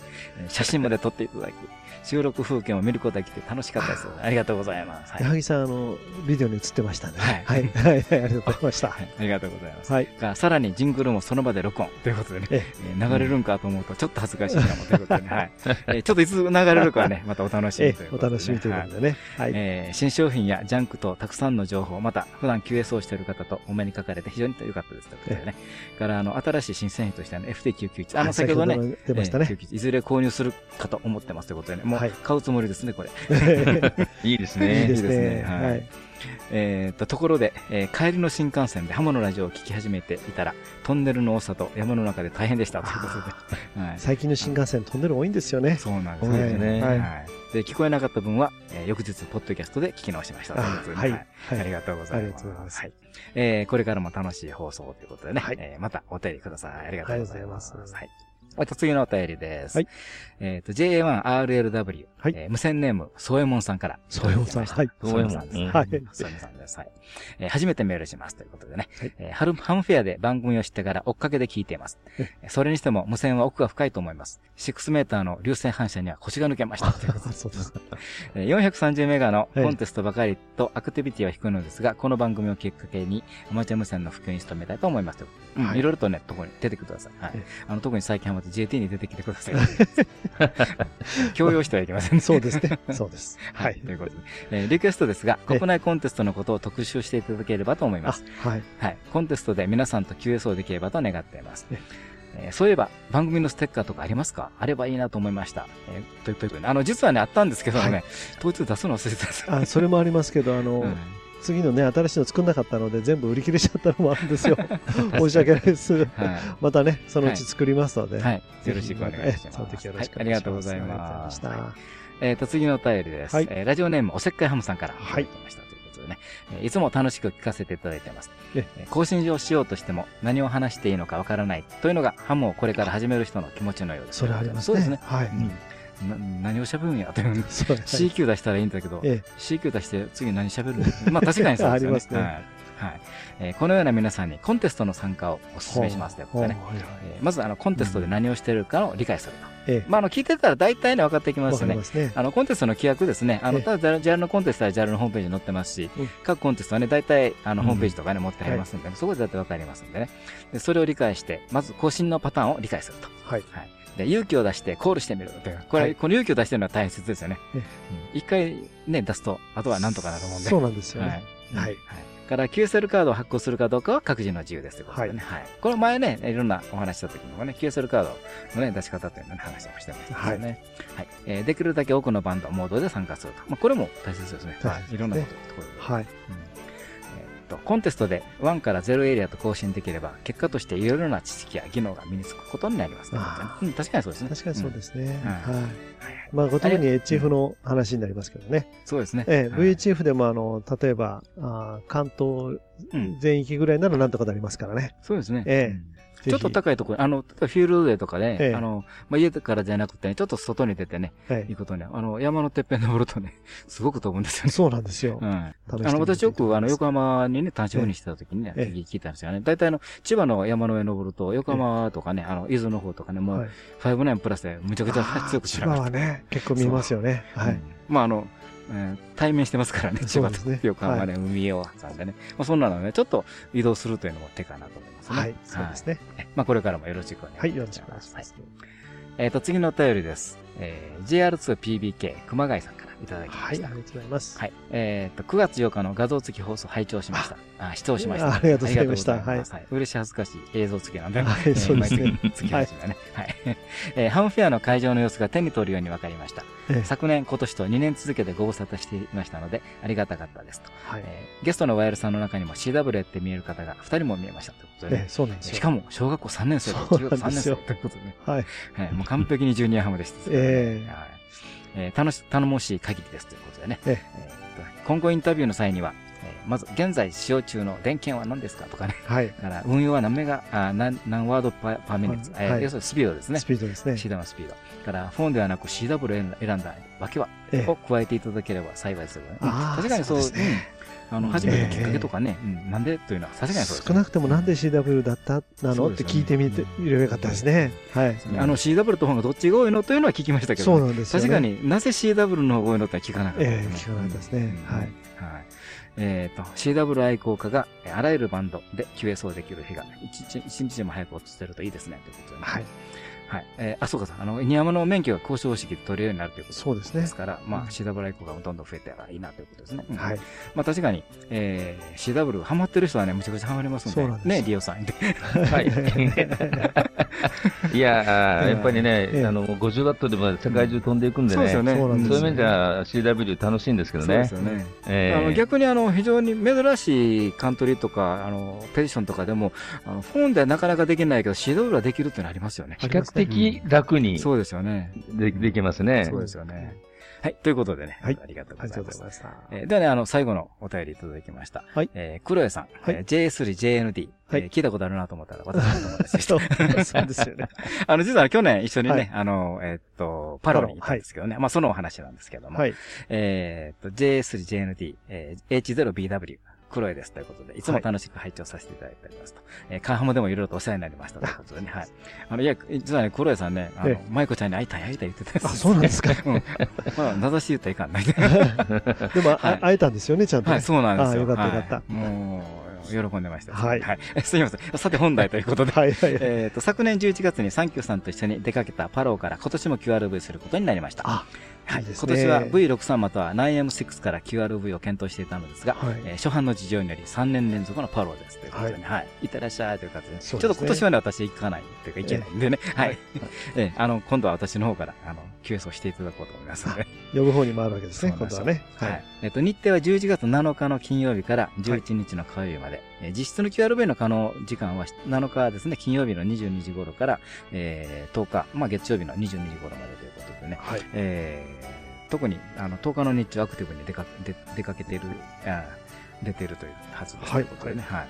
写真まで撮っていただき、収録風景を見ることができて楽しかったです。ありがとうございます。矢作さん、あの、ビデオに映ってましたね。はい。はい。はい。ありがとうございました。ありがとうございます。はい。さらにジングルもその場で録音ということでね、流れるんかと思うとちょっと恥ずかしいかもということでね、はい。ちょっといつ流れるかはね、またお楽しみということで。お楽しみということでね。はい。え新商品やジャンクとたくさんの情報、また普段 QS をしている方とお目にかかれて非常に良かったですということでね。から、あの、新しい新製品としての FT991。あの、先ほどね、出ましたね。いずれ購入するかと思ってますということでね、もう買うつもりですね、これ。いいですね。いいですね。はい。えっと、ところで、えー、帰りの新幹線でハモのラジオを聞き始めていたら、トンネルの多さと山の中で大変でしたということで。はい、最近の新幹線、トンネル多いんですよね。そうなんですね。はい。で、聞こえなかった分は、えー、翌日、ポッドキャストで聞き直しました。はい。はい。ありがとうございます。ありがとうございます。はい。えー、これからも楽しい放送ということでね、はい、えー、またお便りください。ありがとうございます。はい。あと次のお便りです。はい。えっ、と、JA1RLW、はいえー無線ネーム、ソエモンさんから。ソエモンさんはいソエモンさんです。うんはいソエモンさんです。はい。えー初めてメールしますということでね。はいえーハルハムフェアで番組を知ってから追っかけで聞いています。それにしても無線は奥が深いと思います。6メーターの流線反射には腰が抜けました。そうです。えー430メガのはいコンテストばかりとアクティビティは低いのですが、この番組をきっかけにアマチュア無線の普及に努めたいと思いますと。うんはいいろいろとね、とこに出てください。はいえ。あの、特に最近ハマって JT に出てきてください。強要してはいけませんね。そうですね。そうです。は。はいい。ということで、えーリクエストですが、え国内コンテストのことを特集していただければと思います。あ、はい。はい。コンテストで皆さんと QS をできればと願っていますえ。えーそういえば、番組のステッカーとかありますか？あればいいなと思いました。えーということで、あの、実はね、あったんですけどね、はい当日出すの忘れてたんですよ。あ、それもありますけど、あの、うん次のね、新しいの作んなかったので、全部売り切れちゃったのもあるんですよ。申し訳ないです。はい。またね、そのうち作りますので。はい。よろしくお願いします。えその時よろしくお願いします。はいありがとうございます。ありがとうございまえっ、と、次のお便りです。はいえーラジオネーム、おせっかいハムさんからいきましたということでね。えーいつも楽しく聞かせていただいています。更新をしようとしても何を話していいのかわからないというのがハムをこれから始める人の気持ちのようです。それありますね。そうですね。はい。うんな何を喋るんやという。そうです C 級出したらいいんだけど、え C 級出して次何喋るの？まあ確かにそうですよね。ありますねはい。はいえーこのような皆さんにコンテストの参加をお勧めしますということでね。はいはいえーまずあのコンテストで何をしているかを理解すると。えまあ、あの、聞いてたら大体ね、分かってきますよね。ね。あの、コンテストの規約ですね。あの、ええただ、ジャルのコンテストはジャルのホームページに載ってますし、うん各コンテストはね、大体、あの、うんホームページとかね、持ってありますんで、そこで大体分かりますんでね。で、それを理解して、まず更新のパターンを理解すると。はい。はい。で、勇気を出してコールしてみる。これ、はいこの勇気を出してるのは大切ですよね。一回ね、出すと、あとはなんとかなと思うんで。そうなんですよはいね。。はい。はい。から QSL カードを発行するかどうかは各自の自由ですということでね。はい。これ前ね、いろんなお話した時にもね、QSL カードのね、出し方というのね、話もしてましたよね。はい。えーできるだけ多くのバンド、モードで参加すると。まあ、これも大切ですね。大切ですねはい。いろんなこと、ところで。はい。うんコンテストで1から0エリアと更新できれば、結果としていろいろな知識や技能が身につくことになりますね。あうん、確かにそうですね。確かにそうですね。うんはい。まあ、ご特に HF の話になりますけどね。そうですね。ええ、はい VHF でもあの、例えば、あー関東うん全域ぐらいならなんとかなりますからね。そうですね。ええうんちょっと高いところ、あの、フィールドでとかで、ええあの、まあ、家からじゃなくてね、ちょっと外に出てね、はいいいことね、あの、山のてっぺん登るとね、すごく飛ぶんですよね。そうなんですよ。うん。あの、私よく、あの、横浜にね、単身赴任してた時にね、ええ聞いたんですよね。大体あの、千葉の山の上登ると、横浜とかね、あの、伊豆の方とかね、もはいう59プラスでむちゃくちゃ強く千葉はね、結構見ますよね。はい。うんまあ、あの、えー対面してますからね、千葉と横浜ね、海を挟んでね。まあ、そんなのね、ちょっと移動するというのも手かなと思いますね。はい、そうですね。えまあ、これからもよろしくお願いします。はい、よろしくお願いします。えっ、と、次のお便りです。えー、JR2PBK 熊谷さんからいただきまはい、した。ありがとうございます。はい。えっ、と、9月8日の画像付き放送拝聴しました。あ、視聴しました。あありがとうございましたはい。嬉し恥ずかしい映像付きなんで、はいそうですね 毎月月始めね。はい。えーハムフェアの会場の様子が手に取るように分かりました。ええ昨年、今年と2年続けてご無沙汰していましたので、ありがたかったですと。はい。えーゲストのワイルさんの中にも CW って見える方が2人も見えましたということで。そうなんですよ。しかも、小学校3年生と中学3年生ということでね。はい。はい、もう完璧にジュニアハムでした、ええはいえー楽し、頼もしい限りですということでね。ええーっと今後インタビューの際には、えーまず、現在使用中の電源は何ですかとかね。はい。から、運用は何メガ、あ何、何ワードパーミニッツ。えーはい要するにスピードですね。スピードですね。CW のスピード。から、フォンではなく CW を選ん選んだわけは、ええを加えていただければ幸いですよね。ー確かにそう、ねうんあの、初めてのきっかけとかね、うんなんでというのは確かにそうです少なくてもなんで CW だった？なのって聞いてみてみればよかったですね。はい。あの CW と方がどっちが多いのというのは聞きましたけど、そうなんですよね。確かになぜ CW の方が多いのって聞かなかった。ね。ええ聞かなかったですね。うんはい。はい。えっ、と、CW 愛好家がえーあらゆるバンドで QS をできる日が一日一日でも早く訪れるといいですね、ということで、ね。はい。はい。えーあ、そうかさ、あの、ニヤマの免許が交渉式で取れるようになるということそうですねですから、まあ、CW 愛好家がどんどん増えていいなということですね。うんはい。まあ、確かに、えー、CW ハマってる人はね、むちゃくちゃハマりますんで、そうなんですね、リオさん。はい。いやー、やっぱりね、ええあの、50ワットでも世界中飛んでいくんでね。そうですよね。そうなんですそういう面では CW 楽しいんですけどね。そうですよね。ええあの逆にあの非常に珍しいカントリーとかあのペディションとかでもあのフォンではなかなかできないけどシドールはできるっていうのありますよね。比較的楽にそうですよね。でできますね。そうですよね。はい。ということでね。はい。ありがとうございます。ありがとうございました。えー、ではね、あの、最後のお便りいただきました。はい。えー、黒江さん。はい。えー、JS3JND。はい、えー。聞いたことあるなと思ったら、私の友達でした。そうですよね。あの、実は去年一緒にね、はい、あの、えー、っと、パロに行ったんですけどね。はい、まあ、そのお話なんですけども。はい。えー、っと、JS3JND、えー、H0BW。黒江ですということで、いつも楽しく拝聴させていただいておりますと。はい、えー、カンハムでもいろいろとお世話になりましたということでね、はい。あの、いや、実はね、黒江さんね、あの、マイコちゃんに会いたい会いたい言ってたんですあ、そうなんですか。うん。まあ、名指し言ったらいかんない。でも、はい、会えたんですよね、ちゃんと、はい、そうなんですよ。あ、よかったよかった。もう、喜んでました。はい。はい。すみません。さて本題ということで。はいはい。えっと、昨年11月にサンキューさんと一緒に出かけたパローから今年も QRV することになりました。あ、はい、今年は V63 または 9M6 から QRV を検討していたのですが、はい、えー、初版の事情により3年連続のパローですということで、ね、はい、はい、いってらっしゃいという形で、でね、ちょっと今年はね、私行かないというか行けないんでね、えー、はい。えー、あの、今度は私の方から、あの、QS をしていただこうと思いますので。呼ぶ方に回るわけですね、今度はね。はい。えっと、日程は11月7日の金曜日から11日の火曜日まで、え実質の QRV の可能時間は7日ですね、金曜日の22時頃から、えー、10日、まあ月曜日の22時頃までということでね、はい、えー特にあの10日の日中アクティブに出か出出かけているあ、出ているというはずです。はい。はい。はい、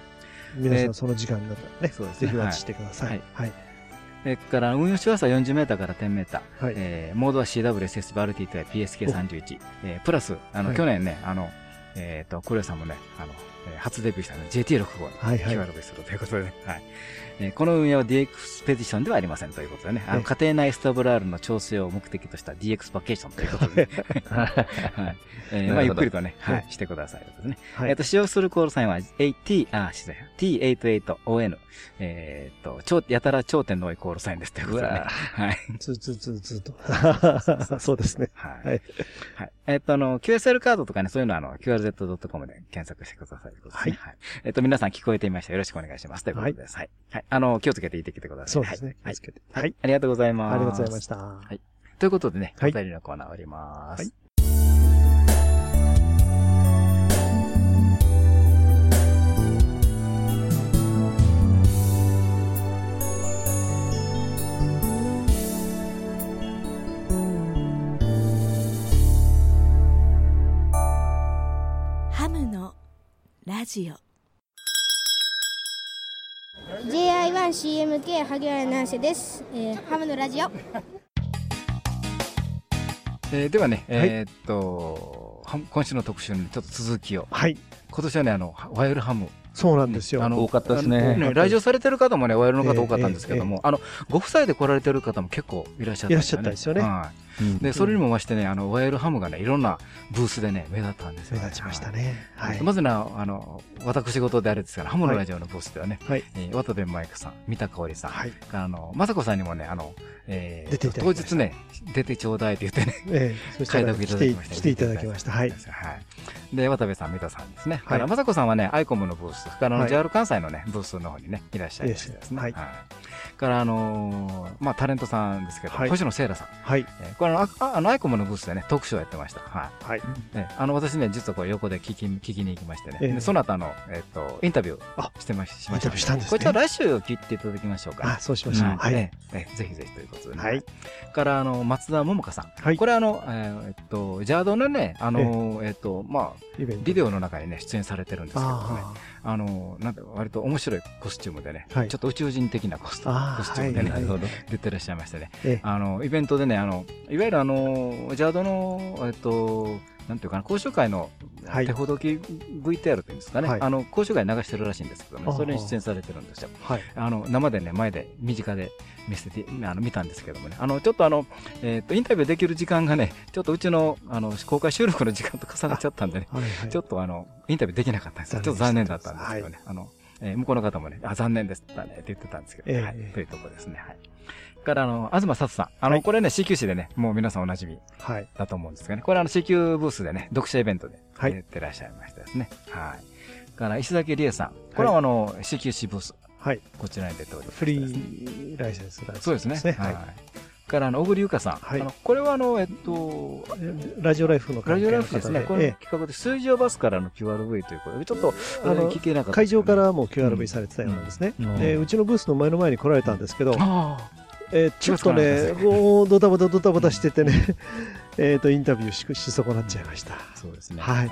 皆さんその時間になったらね、そうですね。ぜひワッチしてください。はい。はいそれから運用周波数は40メーターから10メーター。はい、えー、モードは CWSS バルティと PSK31。えー、プラス、あの、はい、去年ね、あの、えっ、ー、と、クレさんもね、あの、えー、初デビューしたの JT65 を QRV するということで、ね、はい。えこの運営は DX ペディションではありませんということでね、あの家庭内スタブラールの調整を目的とした DX バケーションということで、はいえー、まあゆっくりとね、はい、してくださいとね。はい、えっと、使用するコールサインは AT、あ、失礼、T88ON、えっと、超、やたら頂点の多いコールサインですということでね。はい。ずずずずと。そうですね。はい。はい。えっと、あの、QSL カードとかね、そういうのはあの、QRZ.com で検索してくださいということですね。はい。えっと、皆さん聞こえていましたよろしくお願いします。ということです。はい。はい。あの、気をつけていってきてください。そうですね。はい。気をつけて。はい。ありがとうございます。ありがとうございました。はい。ということでね、お便りのコーナー終わります。はい。ラジオ。JI1CMK 萩原南瀬です、えー、ハムのラジオ、えー、ではね、はい、えー、っと今週の特集のちょっと続きを。はい。今年はねあのワイルハムそうなんですよ。あの多かったですね。ね来場されてる方もね、ワイルの方多かったんですけども、あの、ご夫妻で来られてる方も結構いらっしゃった、ね、いらっしゃったですよね。はい。で、それにもましてね、あの、ワイルハムがね、いろんなブースでね、目立ったんですよ、目立ちましたね。はい。まずね、あの、私事であれですから、ハムのラジオのブースではね、はい。え渡部マイクさん、三田香織さん、はい。あの、雅子さんにもね、あの、えー、出て当日ね、出てちょうだいって言ってね、ええ、開拓いただきました。来ていただきました。はい。はい。で、渡部さん、三田さんですね。はい。雅子さんはね、アイコムのブース、から、JR 関西のね、ブースの方にね、いらっしゃいましてですね。はい。から、あのまあ、タレントさんですけど、星野聖羅さん。はい。えこれ、ああの、アイコムのブースでね、トークショーやってました。はい。はい。あの、私ね、実はこれ横で聞き、聞きに行きましてね。その後、あの、えっと、インタビューしてましました。インタビューしたんですこちら来週聞いていただきましょうか。あ、そうしましょう。はい。ぜひぜひということで。はい。から、あの、松田桃香さん。はい。これ、あの、えっと、ジャードのね、あの、えっと、まあ、ビデオの中にね、出演されてるんですけどね。あの、なんて、割と面白いコスチュームでね、はい、ちょっと宇宙人的なコスコスチュームでね、はい、出てらっしゃいましてね、あの、イベントでね、あの、いわゆるあの、ジャードの、えっと、なんていうかな、講習会の手ほどき VTR というんですかね、はい、あの講習会流してるらしいんですけどね、それに出演されてるんですよ。はい、あの生でね、前で身近で見せてあの見たんですけどもね、あのちょっとあの、えーと、インタビューできる時間がね、ちょっとうちのあの公開収録の時間と重なっちゃったんでね、はいはい、ちょっとあのインタビューできなかったんですよ。ちょっと残念だったんですけどね。あのえー、向こうの方もね、あ、残念でしたねって言ってたんですけど、ね、えー、はい、というところですね。はい。から、あの、東里さん。あの、はい、これね、CQ 誌でね、もう皆さんおなじみだと思うんですがね。これあの CQ ブースでね、読者イベントでやってらっしゃいましたですね。はい。から、石崎理恵さん。これはあの、CQ 誌ブース。はい。こちらに出ております。フリーライセンスそうですね。はい。からあの小栗優香さん、はい、あのこれはあの、えっと、ラジオライフのラジオライフですね、この企画で水上バスからの QRV ということで、ちょっとあの聞けなかった、会場からも QRV されてたようなんですね、うん、でうちのブースの前の前に来られたんですけど、えー、ちょっとね、もうドタバタドタバタしててね、えっと、インタビューしし損なっちゃいました。そうですね。はい。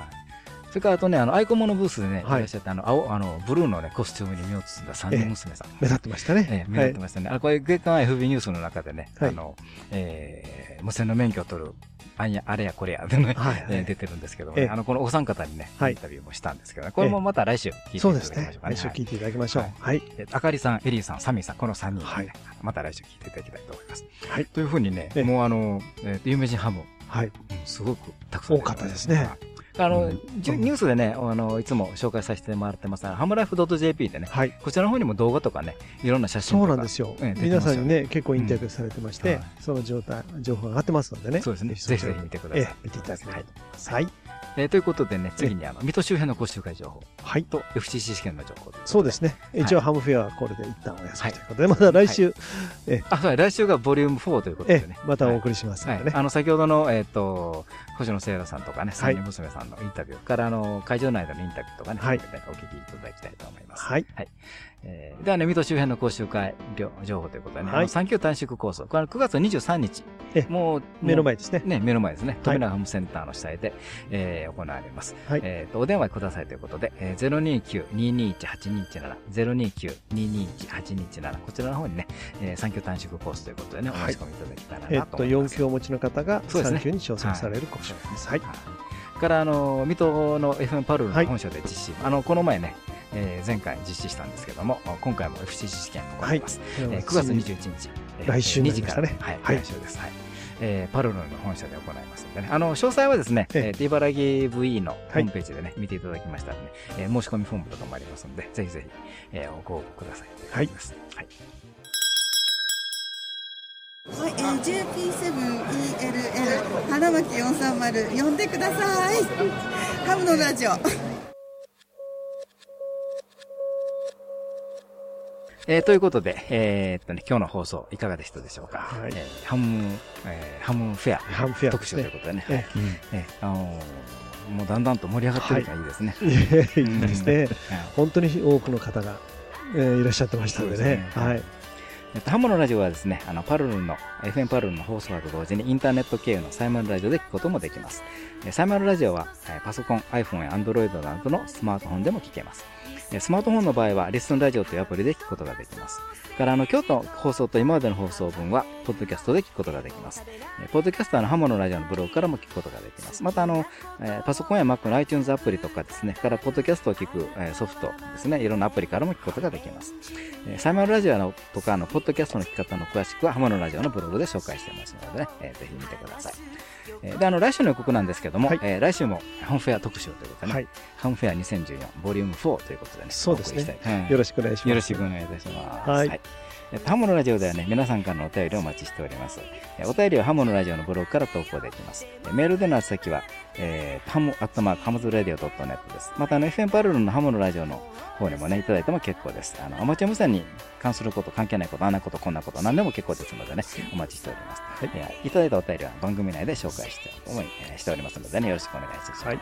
それからあとね、あの、アイコモのブースでね、いらっしゃって、あの、青、あの、ブルーのね、コスチュームに身を包んだ三人娘さん。目立ってましたね。ええ、目立ってましたね。あ、これ月間 FB ニュースの中でね、あの、えー、無線の免許を取る、あんや、あれやこれやでね、え出てるんですけどもあの、このお三方にね、インタビューもしたんですけどね、これもまた来週聞いていただきましょうかね。来週聞いていただきましょう。はい。あかりさん、エリーさん、サミーさん、この三人ね、また来週聞いていただきたいと思います。はい。というふうにね、もうあの、え有名人ハム、はい。すごくたくさん。多かったですね。あの、ニュースでね、あの、いつも紹介させてもらってますハムライフ .jp でね、はい、こちらの方にも動画とかね、いろんな写真そうなんですよ。皆さんにね、結構インタビューされてまして、その状態、情報が上がってますのでね。そうですね。ぜひぜひ見てください。見ていただきたいと思います。はい。えー、ということでね、次にあの、水戸周辺の講習会情報。はい。と、FCC 試験の情報そうですね。一応ハムフェアはこれで一旦お休みということで、また来週、えあ、そう来週がボリューム4ということでね。またお送りしますのでね。あの、先ほどの、えっと、星野聖羅さんとかね、三人娘さんのインタビューから、あの、会場内でのインタビューとかね、はい、お聞きいただきたいと思います。はい。はい。えー、ではね、水戸周辺の講習会情報ということでね、はい、産休短縮コース、これ9月23日、もう、目の前ですね。ね、目の前ですね。富永ホームセンターの下で、えー、行われます。はい、えっ、と、お電話くださいということで、えー、029-221-8217、029-221-8217、こちらの方にね、えー、産休短縮コースということでね、お申し込みいただけたらなと思います。えっ、と、4級をお持ちの方が産休に挑戦される講習です。はい。からあの水戸の FM パルルの本社で実施、あのこの前ね、えー、前回実施したんですけども今回も FCC 試験行います、はい、えー、9月21日、来週2時から、はい、来週です、はい。えー、パルルの本社で行いますのでね、あの詳細はですね、えー、茨城 VE のホームページでね、見ていただきましたらね、えー、申し込みフォームとかもありますので、ぜひぜひ、えー、ご応募ください。はい。はい。はい、えー、JP7ELL 花巻430呼んでください。ハムのラジオ。えー、ということで、えー、っとね、今日の放送いかがでしたでしょうか？はい、えー、ハム、えー、ハムフェア、ハムフェア、特集ということでね。えあのー、もうだんだんと盛り上がってるからいいですね。はい、いいですね、本当に多くの方が、えー、いらっしゃってましたのでね。でねはい。えっと、ハモのラジオはですね、あの、パルルの、FM パルルの放送と同時にインターネット経由のサイマルラジオで聞くこともできます。サイマルラジオは、パソコン、iPhone や Android などのスマートフォンでも聞けます。スマートフォンの場合は、リスンラジオというアプリで聞くことができます。からあの、今日の放送と今までの放送分は、ポッドキャストで聞くことができます。ポッドキャスターのハモのラジオのブログからも聞くことができます。またあの、えパソコンや Mac の iTunes アプリとかですね、からポッドキャストを聞く、えソフトですね、いろんなアプリからも聞くことができます。えサイマルラジオのとかのポッドキャストの聞き方の詳しくは、ハモのラジオのブログで紹介してますのでね、えー、ぜひ見てください。で、あの、来週の予告なんですけども、はい、えー、来週もハムフェア特集ということでね、はい、ハムフェア2014ボリューム4ということでね、そうですね。うん、よろしくお願いします。よろしくお願いいたします。はい。はいハモのラジオではね、皆さんからのお便りをお待ちしております。お便りはハモのラジオのブログから投稿できます。メールでの宛先は、えー、ハムアットマークハムズラディオ .net です。また、あの、FM パルルのハモのラジオの方にもね、いただいても結構です。あの、アマチュア無線に関すること、関係ないこと、あんなこと、こんなこと、何でも結構ですのでね、お待ちしております。はい、いただいたお便りは番組内で紹介しておりますのでね、よろしくお願いします。はい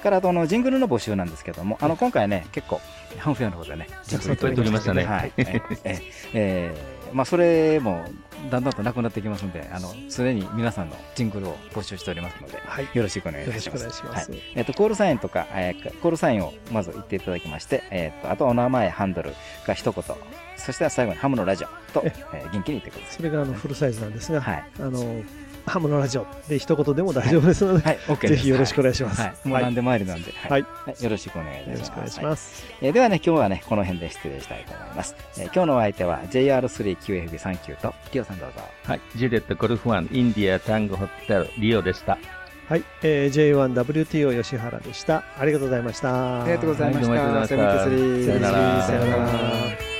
からあとのジングルの募集なんですけども、あの今回ね、結構、ハンフェアの方でね、ジングル取りましたね。はい。えええまあ、それもだんだんとなくなってきますので、あの、常に皆さんのジングルを募集しておりますので、はい、よろしくお願いします。よろしくお願いします。はい、えっ、ー、と、コールサインとか、えー、コールサインをまず言っていただきまして、えっ、ー、と、あとお名前、ハンドルが一言、そして最後にハムのラジオと、えー、元気に言ってください。それがあのフルサイズなんですが、はい、あの、ハムのラジオで一言でも大丈夫ですので、はい、はい、ぜひよろしくお願いします。はい、もう何でもありなんで、はい、よろしくお願いいたします。よろしくお願いします。えではね、今日はね、この辺で失礼したいと思います。え今日のお相手は JR3QFB39 と、リオさんどうぞ。はい、ジュレットゴルフワンインディアタンゴホテルリオでした。はい、えー、J1WTO 吉原でした。ありがとうございました。ありがとうございました。はい、さよなら。さよなら。